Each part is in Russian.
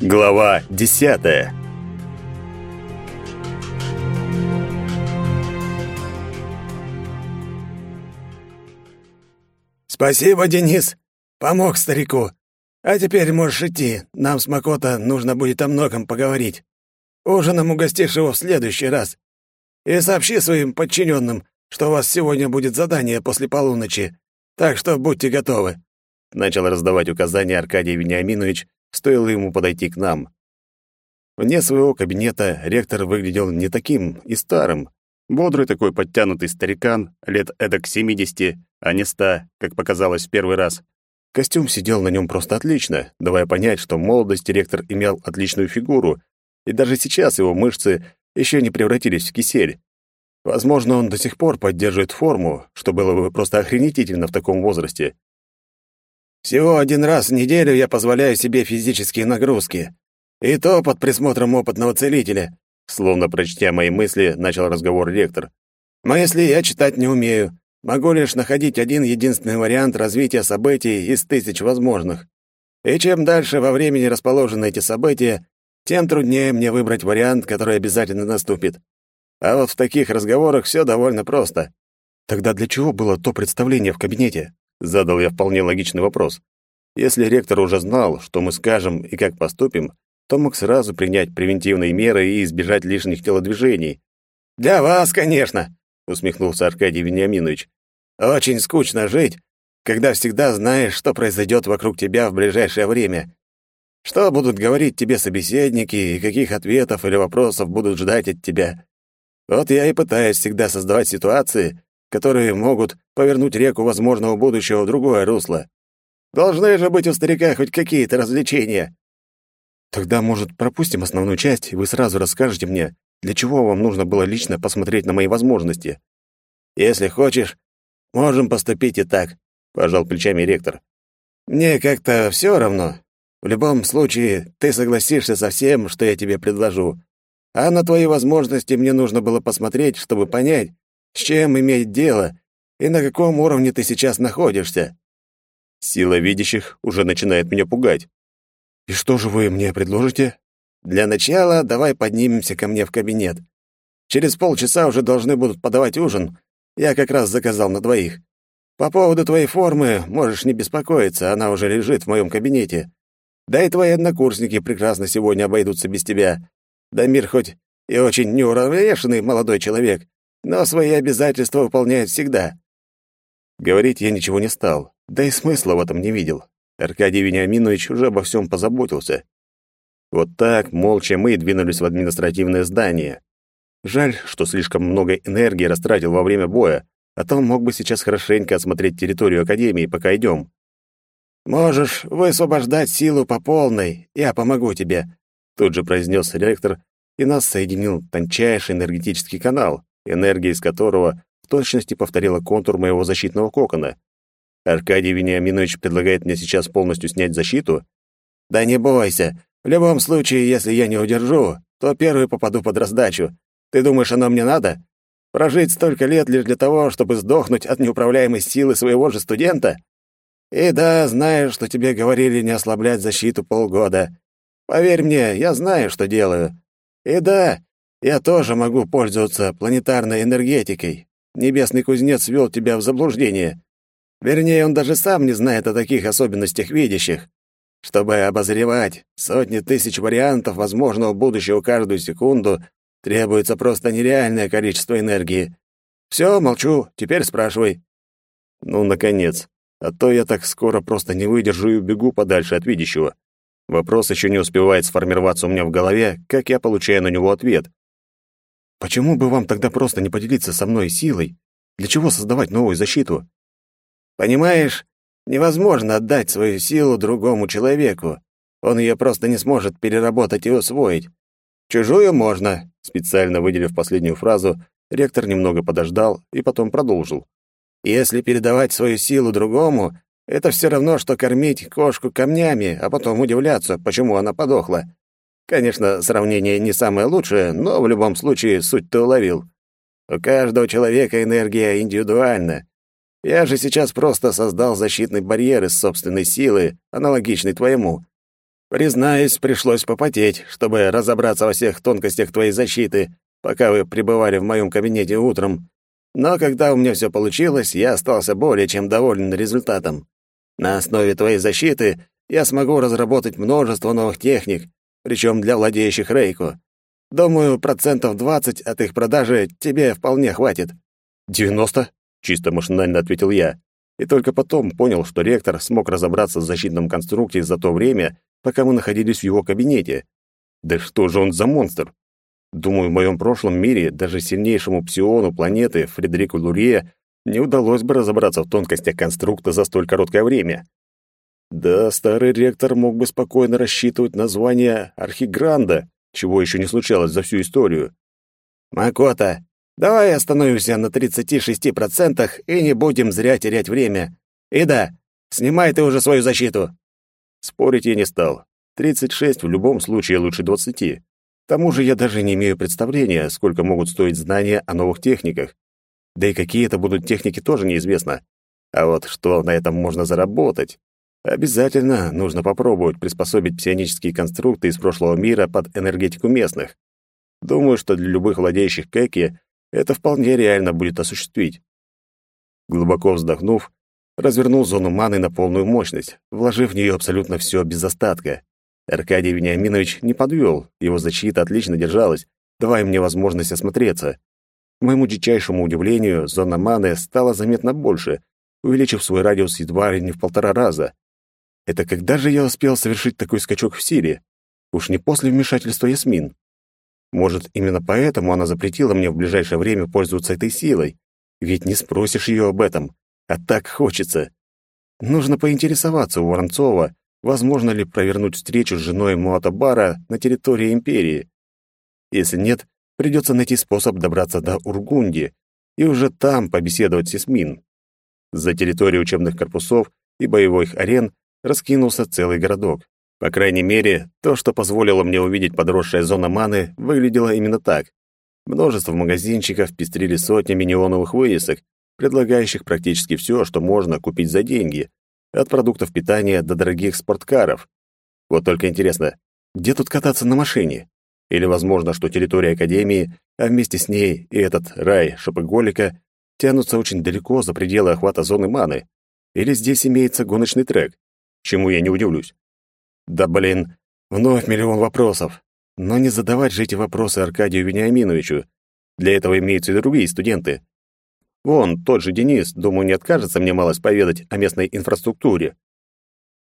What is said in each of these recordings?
Глава десятая «Спасибо, Денис. Помог старику. А теперь можешь идти. Нам с Макото нужно будет о многом поговорить. Ужином угостишь его в следующий раз. И сообщи своим подчиненным, что у вас сегодня будет задание после полуночи. Так что будьте готовы». Начал раздавать указания Аркадий Вениаминович, стоило ему подойти к нам. Вне своего кабинета ректор выглядел не таким и старым. Бодрый такой подтянутый старикан, лет эдак 70, а не 100, как показалось в первый раз. Костюм сидел на нем просто отлично, давая понять, что в молодости ректор имел отличную фигуру, и даже сейчас его мышцы еще не превратились в кисель. Возможно, он до сих пор поддерживает форму, что было бы просто охренительно в таком возрасте. «Всего один раз в неделю я позволяю себе физические нагрузки. И то под присмотром опытного целителя», словно прочтя мои мысли, начал разговор ректор. «Мысли я читать не умею. Могу лишь находить один единственный вариант развития событий из тысяч возможных. И чем дальше во времени расположены эти события, тем труднее мне выбрать вариант, который обязательно наступит. А вот в таких разговорах все довольно просто. Тогда для чего было то представление в кабинете? Задал я вполне логичный вопрос. Если ректор уже знал, что мы скажем и как поступим, то мог сразу принять превентивные меры и избежать лишних телодвижений. «Для вас, конечно», — усмехнулся Аркадий Вениаминович. «Очень скучно жить, когда всегда знаешь, что произойдет вокруг тебя в ближайшее время. Что будут говорить тебе собеседники и каких ответов или вопросов будут ждать от тебя. Вот я и пытаюсь всегда создавать ситуации, которые могут повернуть реку возможного будущего в другое русло. Должны же быть у старика хоть какие-то развлечения. Тогда, может, пропустим основную часть, и вы сразу расскажете мне, для чего вам нужно было лично посмотреть на мои возможности. Если хочешь, можем поступить и так, пожал плечами ректор. Мне как-то все равно. В любом случае, ты согласишься со всем, что я тебе предложу. А на твои возможности мне нужно было посмотреть, чтобы понять, с чем иметь дело и на каком уровне ты сейчас находишься. Сила видящих уже начинает меня пугать. И что же вы мне предложите? Для начала давай поднимемся ко мне в кабинет. Через полчаса уже должны будут подавать ужин. Я как раз заказал на двоих. По поводу твоей формы можешь не беспокоиться, она уже лежит в моем кабинете. Да и твои однокурсники прекрасно сегодня обойдутся без тебя. Дамир хоть и очень неуравновешенный молодой человек, но свои обязательства выполняет всегда». Говорить я ничего не стал, да и смысла в этом не видел. Аркадий Вениаминович уже обо всем позаботился. Вот так, молча, мы двинулись в административное здание. Жаль, что слишком много энергии растратил во время боя, а то мог бы сейчас хорошенько осмотреть территорию Академии, пока идем. «Можешь высвобождать силу по полной, я помогу тебе», тут же произнес ректор, и нас соединил тончайший энергетический канал, энергия из которого в точности повторила контур моего защитного кокона. Аркадий Вениаминович предлагает мне сейчас полностью снять защиту? Да не бойся. В любом случае, если я не удержу, то первый попаду под раздачу. Ты думаешь, оно мне надо? Прожить столько лет лишь для того, чтобы сдохнуть от неуправляемой силы своего же студента? И да, знаю, что тебе говорили не ослаблять защиту полгода. Поверь мне, я знаю, что делаю. И да, я тоже могу пользоваться планетарной энергетикой. Небесный кузнец ввел тебя в заблуждение. Вернее, он даже сам не знает о таких особенностях видящих. Чтобы обозревать сотни тысяч вариантов возможного будущего каждую секунду, требуется просто нереальное количество энергии. Все, молчу, теперь спрашивай. Ну, наконец. А то я так скоро просто не выдержу и убегу подальше от видящего. Вопрос еще не успевает сформироваться у меня в голове, как я получаю на него ответ. Почему бы вам тогда просто не поделиться со мной силой? Для чего создавать новую защиту? Понимаешь, невозможно отдать свою силу другому человеку. Он ее просто не сможет переработать и усвоить. Чужую можно, специально выделив последнюю фразу, ректор немного подождал и потом продолжил. Если передавать свою силу другому, это все равно, что кормить кошку камнями, а потом удивляться, почему она подохла. Конечно, сравнение не самое лучшее, но в любом случае суть ты уловил. У каждого человека энергия индивидуальна. Я же сейчас просто создал защитный барьер из собственной силы, аналогичный твоему. Признаюсь, пришлось попотеть, чтобы разобраться во всех тонкостях твоей защиты, пока вы пребывали в моем кабинете утром. Но когда у меня все получилось, я остался более чем доволен результатом. На основе твоей защиты я смогу разработать множество новых техник, причем для владеющих Рейку. Думаю, процентов 20 от их продажи тебе вполне хватит». «Девяносто?» — чисто машинально ответил я. И только потом понял, что ректор смог разобраться в защитном конструкте за то время, пока мы находились в его кабинете. Да что же он за монстр? Думаю, в моем прошлом мире даже сильнейшему псиону планеты Фредерику Лурье не удалось бы разобраться в тонкостях конструкта за столь короткое время. Да, старый ректор мог бы спокойно рассчитывать название Архигранда, чего еще не случалось за всю историю. «Макота, давай остановимся на 36% и не будем зря терять время. И да, снимай ты уже свою защиту». Спорить я не стал. 36 в любом случае лучше 20. К тому же я даже не имею представления, сколько могут стоить знания о новых техниках. Да и какие это будут техники, тоже неизвестно. А вот что на этом можно заработать? Обязательно нужно попробовать приспособить псионические конструкты из прошлого мира под энергетику местных. Думаю, что для любых владеющих Кэки это вполне реально будет осуществить. Глубоко вздохнув, развернул зону маны на полную мощность, вложив в нее абсолютно все без остатка. Аркадий Вениаминович не подвел, его защита отлично держалась, давая мне возможность осмотреться. К моему дичайшему удивлению, зона маны стала заметно больше, увеличив свой радиус едва ли не в полтора раза. Это когда же я успел совершить такой скачок в силе? Уж не после вмешательства Ясмин. Может, именно поэтому она запретила мне в ближайшее время пользоваться этой силой? Ведь не спросишь ее об этом. А так хочется. Нужно поинтересоваться у Воронцова, возможно ли провернуть встречу с женой Муатабара на территории империи. Если нет, придется найти способ добраться до Ургунди и уже там побеседовать с Ясмин. За территорией учебных корпусов и боевых арен раскинулся целый городок. По крайней мере, то, что позволило мне увидеть подросшая зона маны, выглядело именно так. Множество магазинчиков пестрили сотнями неоновых вывесок, предлагающих практически все, что можно купить за деньги, от продуктов питания до дорогих спорткаров. Вот только интересно, где тут кататься на машине? Или возможно, что территория Академии, а вместе с ней и этот рай шопоголика тянутся очень далеко за пределы охвата зоны маны? Или здесь имеется гоночный трек? Чему я не удивлюсь. Да блин, вновь миллион вопросов. Но не задавать же эти вопросы Аркадию Вениаминовичу. Для этого имеются и другие студенты. Вон, тот же Денис, думаю, не откажется мне малость поведать о местной инфраструктуре.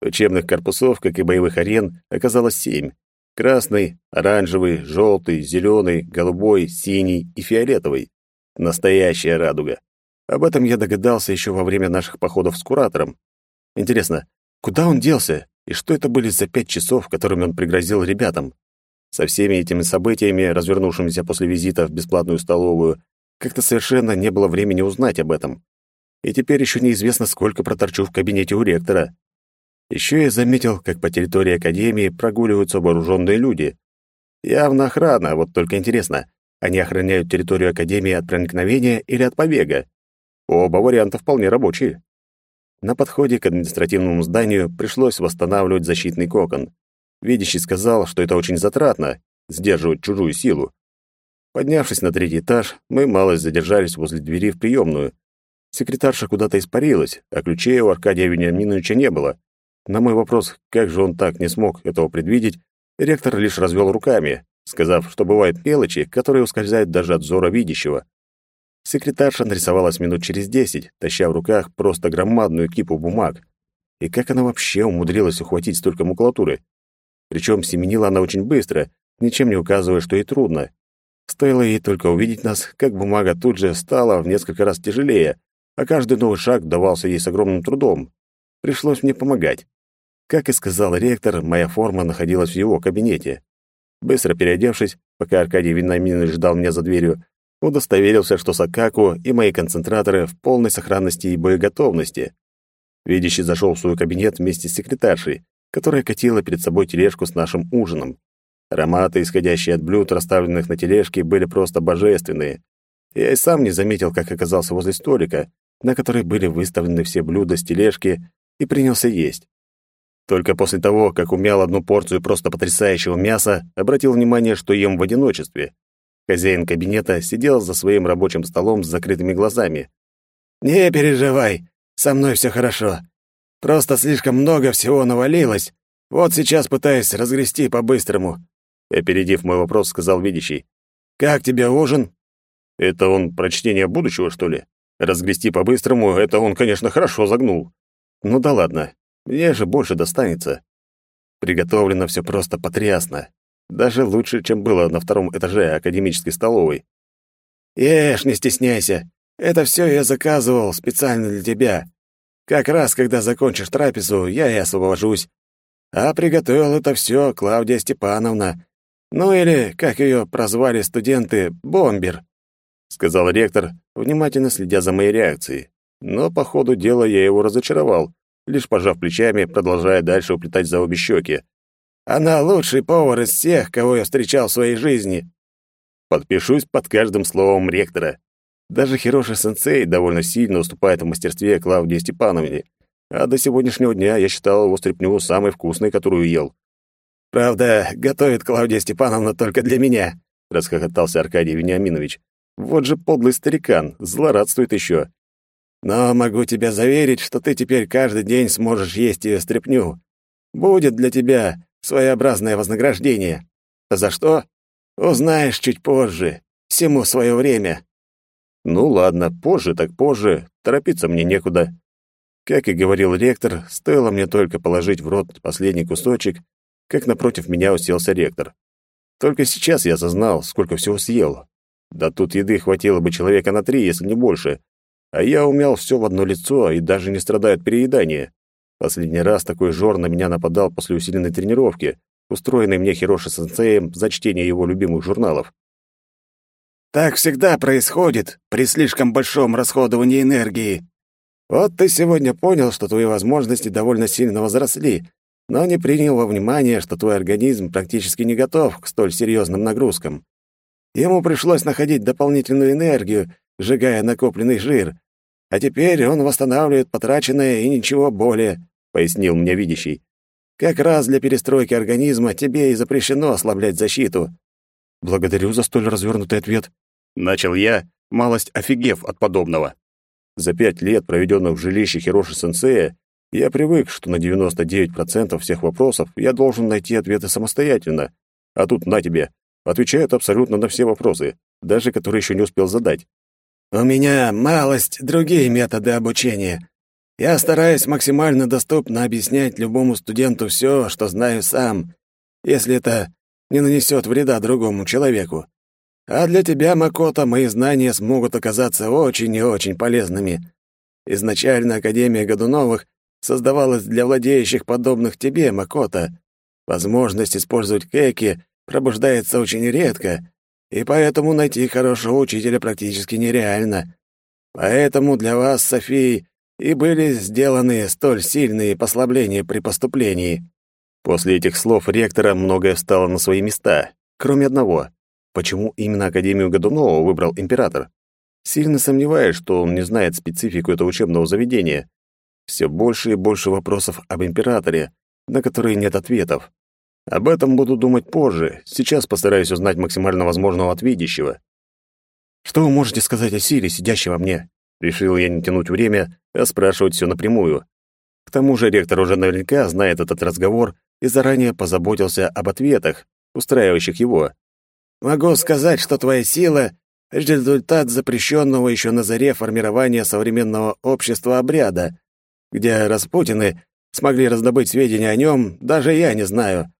Учебных корпусов, как и боевых арен, оказалось семь. Красный, оранжевый, желтый, зеленый, голубой, синий и фиолетовый. Настоящая радуга. Об этом я догадался еще во время наших походов с куратором. Интересно, Куда он делся? И что это были за пять часов, которыми он пригрозил ребятам? Со всеми этими событиями, развернувшимися после визита в бесплатную столовую, как-то совершенно не было времени узнать об этом. И теперь еще неизвестно, сколько проторчу в кабинете у ректора. Еще я заметил, как по территории Академии прогуливаются вооруженные люди. Явно охрана, вот только интересно, они охраняют территорию Академии от проникновения или от побега? Оба варианта вполне рабочие. На подходе к административному зданию пришлось восстанавливать защитный кокон. Видящий сказал, что это очень затратно — сдерживать чужую силу. Поднявшись на третий этаж, мы малость задержались возле двери в приемную. Секретарша куда-то испарилась, а ключей у Аркадия Вениаминовича не было. На мой вопрос, как же он так не смог этого предвидеть, ректор лишь развел руками, сказав, что бывают мелочи, которые ускользают даже от взора видящего. Секретарша нарисовалась минут через десять, таща в руках просто громадную кипу бумаг. И как она вообще умудрилась ухватить столько макулатуры? Причем семенила она очень быстро, ничем не указывая, что ей трудно. Стоило ей только увидеть нас, как бумага тут же стала в несколько раз тяжелее, а каждый новый шаг давался ей с огромным трудом. Пришлось мне помогать. Как и сказал ректор, моя форма находилась в его кабинете. Быстро переодевшись, пока Аркадий Винаминович ждал меня за дверью, удостоверился, что Сакаку и мои концентраторы в полной сохранности и боеготовности. Видящий зашел в свой кабинет вместе с секретаршей, которая катила перед собой тележку с нашим ужином. Ароматы, исходящие от блюд, расставленных на тележке, были просто божественные. Я и сам не заметил, как оказался возле столика, на который были выставлены все блюда с тележки, и принялся есть. Только после того, как умял одну порцию просто потрясающего мяса, обратил внимание, что ем в одиночестве. Хозяин кабинета сидел за своим рабочим столом с закрытыми глазами. «Не переживай, со мной все хорошо. Просто слишком много всего навалилось. Вот сейчас пытаюсь разгрести по-быстрому», — опередив мой вопрос, сказал видящий. «Как тебе ужин?» «Это он прочтение будущего, что ли? Разгрести по-быстрому — это он, конечно, хорошо загнул. Ну да ладно, мне же больше достанется. Приготовлено все просто потрясно. Даже лучше, чем было на втором этаже академической столовой. «Ешь, не стесняйся. Это все я заказывал специально для тебя. Как раз, когда закончишь трапезу, я и освобожусь. А приготовил это все Клавдия Степановна. Ну или, как ее прозвали студенты, Бомбер», — сказал ректор, внимательно следя за моей реакцией. Но по ходу дела я его разочаровал, лишь пожав плечами, продолжая дальше уплетать за обе щеки. «Она лучший повар из всех, кого я встречал в своей жизни». Подпишусь под каждым словом ректора. Даже Хироши-сенсей довольно сильно уступает в мастерстве Клавдии Степановне, а до сегодняшнего дня я считал его стряпню самой вкусной, которую ел. «Правда, готовит Клавдия Степановна только для меня», — расхохотался Аркадий Вениаминович. «Вот же подлый старикан, злорадствует еще. Но могу тебя заверить, что ты теперь каждый день сможешь есть ее стряпню. Будет для тебя своеобразное вознаграждение. За что? Узнаешь чуть позже. Всему свое время. Ну ладно, позже так позже. Торопиться мне некуда. Как и говорил ректор, стоило мне только положить в рот последний кусочек, как напротив меня уселся ректор. Только сейчас я осознал, сколько всего съел. Да тут еды хватило бы человека на три, если не больше а я умял все в одно лицо и даже не страдаю от переедания. Последний раз такой жор на меня нападал после усиленной тренировки, устроенной мне Хироши-сенсеем за чтение его любимых журналов. «Так всегда происходит при слишком большом расходовании энергии. Вот ты сегодня понял, что твои возможности довольно сильно возросли, но не принял во внимание, что твой организм практически не готов к столь серьезным нагрузкам. Ему пришлось находить дополнительную энергию, сжигая накопленный жир, а теперь он восстанавливает потраченное и ничего более», — пояснил мне видящий. «Как раз для перестройки организма тебе и запрещено ослаблять защиту». «Благодарю за столь развернутый ответ», — начал я, малость офигев от подобного. За пять лет, проведенных в жилище Хироши-сенсея, я привык, что на 99% всех вопросов я должен найти ответы самостоятельно. А тут на тебе. Отвечают абсолютно на все вопросы, даже которые еще не успел задать. У меня малость другие методы обучения. Я стараюсь максимально доступно объяснять любому студенту все, что знаю сам, если это не нанесет вреда другому человеку. А для тебя, Макото, мои знания смогут оказаться очень и очень полезными. Изначально Академия Годуновых создавалась для владеющих подобных тебе, Макото. Возможность использовать кэки пробуждается очень редко, и поэтому найти хорошего учителя практически нереально. Поэтому для вас, Софии, и были сделаны столь сильные послабления при поступлении». После этих слов ректора многое встало на свои места, кроме одного. Почему именно Академию Годунова выбрал император? Сильно сомневаюсь, что он не знает специфику этого учебного заведения. Все больше и больше вопросов об императоре, на которые нет ответов. Об этом буду думать позже. Сейчас постараюсь узнать максимально возможного от видящего. Что вы можете сказать о силе, сидящей во мне? Решил я не тянуть время, а спрашивать все напрямую. К тому же ректор уже наверняка знает этот разговор и заранее позаботился об ответах, устраивающих его. «Могу сказать, что твоя сила — результат запрещенного еще на заре формирования современного общества обряда, где Распутины смогли раздобыть сведения о нем, даже я не знаю.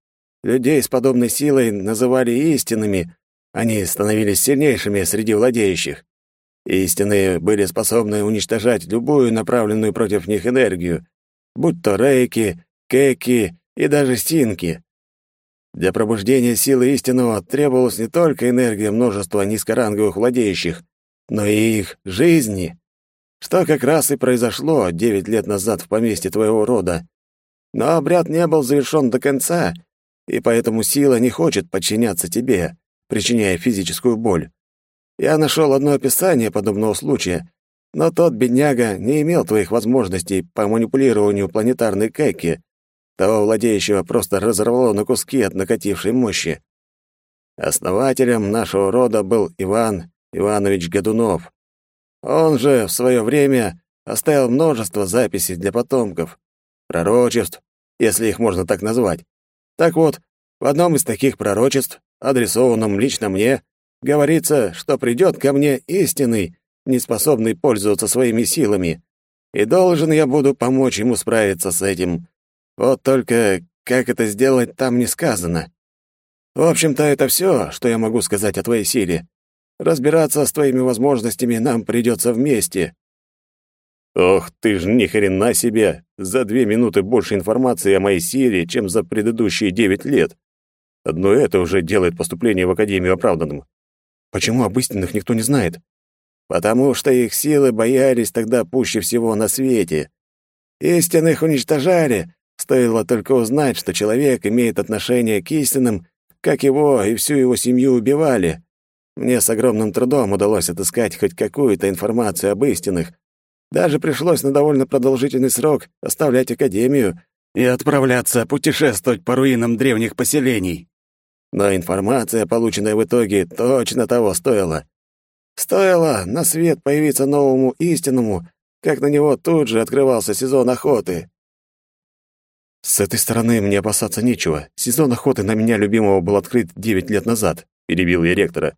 Людей с подобной силой называли истинными, они становились сильнейшими среди владеющих. Истинные были способны уничтожать любую направленную против них энергию, будь то рейки, кеки и даже стинки. Для пробуждения силы истинного требовалась не только энергия множества низкоранговых владеющих, но и их жизни, что как раз и произошло девять лет назад в поместье твоего рода. Но обряд не был завершен до конца, и поэтому сила не хочет подчиняться тебе, причиняя физическую боль. Я нашел одно описание подобного случая, но тот бедняга не имел твоих возможностей по манипулированию планетарной Кэки. того владеющего просто разорвало на куски от накатившей мощи. Основателем нашего рода был Иван Иванович Годунов. Он же в свое время оставил множество записей для потомков, пророчеств, если их можно так назвать. Так вот, в одном из таких пророчеств, адресованном лично мне, говорится, что придет ко мне истинный, неспособный пользоваться своими силами, и должен я буду помочь ему справиться с этим. Вот только как это сделать, там не сказано. В общем-то, это все, что я могу сказать о твоей силе. Разбираться с твоими возможностями нам придется вместе. Ох, ты ж ни хрена себе! За две минуты больше информации о моей силе, чем за предыдущие девять лет. Одно это уже делает поступление в Академию оправданным. Почему об истинных никто не знает? Потому что их силы боялись тогда пуще всего на свете. Истинных уничтожали, стоило только узнать, что человек имеет отношение к истинным, как его и всю его семью убивали. Мне с огромным трудом удалось отыскать хоть какую-то информацию об истинных, даже пришлось на довольно продолжительный срок оставлять академию и отправляться путешествовать по руинам древних поселений. Но информация, полученная в итоге, точно того стоила. Стоило на свет появиться новому истинному, как на него тут же открывался сезон охоты. С этой стороны мне опасаться нечего. Сезон охоты на меня любимого был открыт девять лет назад, перебил я ректора.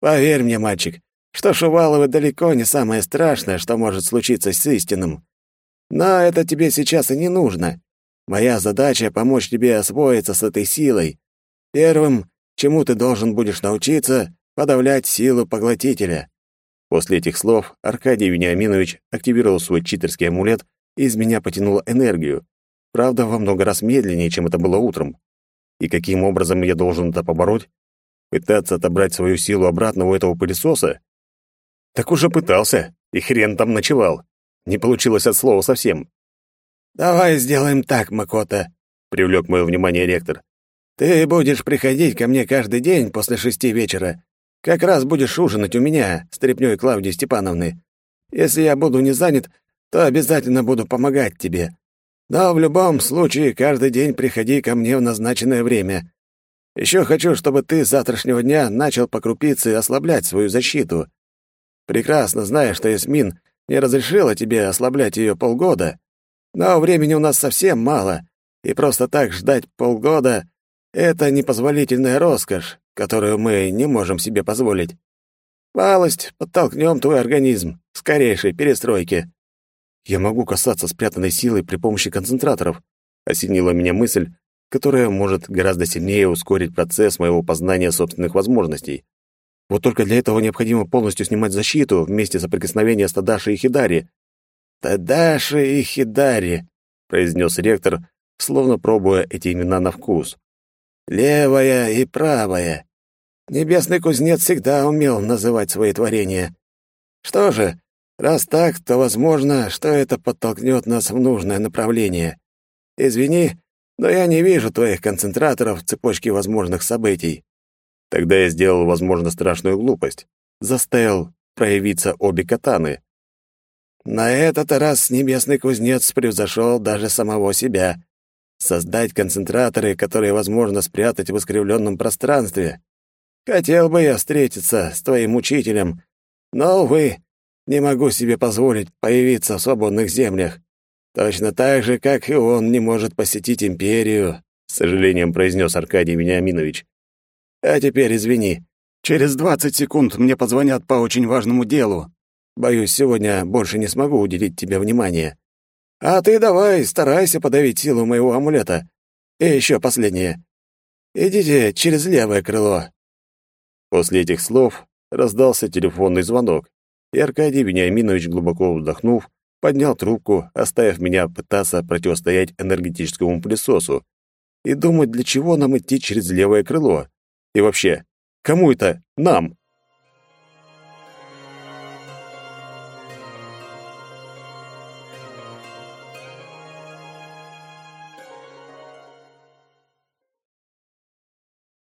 Поверь мне, мальчик, что Шуваловы далеко не самое страшное, что может случиться с истинным. Но это тебе сейчас и не нужно. Моя задача — помочь тебе освоиться с этой силой. Первым, чему ты должен будешь научиться — подавлять силу поглотителя». После этих слов Аркадий Вениаминович активировал свой читерский амулет, и из меня потянуло энергию. Правда, во много раз медленнее, чем это было утром. И каким образом я должен это побороть? Пытаться отобрать свою силу обратно у этого пылесоса? Так уже пытался, и хрен там ночевал. Не получилось от слова совсем. «Давай сделаем так, Макота», — привлек мое внимание ректор. «Ты будешь приходить ко мне каждый день после шести вечера. Как раз будешь ужинать у меня, стряпнёй Клавдии Степановны. Если я буду не занят, то обязательно буду помогать тебе. Но в любом случае каждый день приходи ко мне в назначенное время. Еще хочу, чтобы ты с завтрашнего дня начал по крупице ослаблять свою защиту. Прекрасно зная, что Ясмин не разрешила тебе ослаблять ее полгода, но времени у нас совсем мало, и просто так ждать полгода — это непозволительная роскошь, которую мы не можем себе позволить. Малость подтолкнем твой организм к скорейшей перестройке. Я могу касаться спрятанной силой при помощи концентраторов. Осенила меня мысль, которая может гораздо сильнее ускорить процесс моего познания собственных возможностей. Вот только для этого необходимо полностью снимать защиту вместе соприкосновения с Тадаши и Хидари. «Тадаши и Хидари», — произнес ректор, словно пробуя эти имена на вкус. «Левая и правая. Небесный кузнец всегда умел называть свои творения. Что же, раз так, то возможно, что это подтолкнет нас в нужное направление. Извини, но я не вижу твоих концентраторов в цепочке возможных событий. Тогда я сделал, возможно, страшную глупость. Заставил проявиться обе катаны. На этот раз небесный кузнец превзошел даже самого себя. Создать концентраторы, которые возможно спрятать в искривленном пространстве. Хотел бы я встретиться с твоим учителем, но, увы, не могу себе позволить появиться в свободных землях. Точно так же, как и он не может посетить империю, — с сожалением произнес Аркадий Вениаминович. А теперь извини. Через двадцать секунд мне позвонят по очень важному делу. Боюсь, сегодня больше не смогу уделить тебе внимание. А ты давай, старайся подавить силу моего амулета. И еще последнее. Идите через левое крыло». После этих слов раздался телефонный звонок, и Аркадий Вениаминович, глубоко вздохнув, поднял трубку, оставив меня пытаться противостоять энергетическому пылесосу и думать, для чего нам идти через левое крыло. И вообще, кому это нам?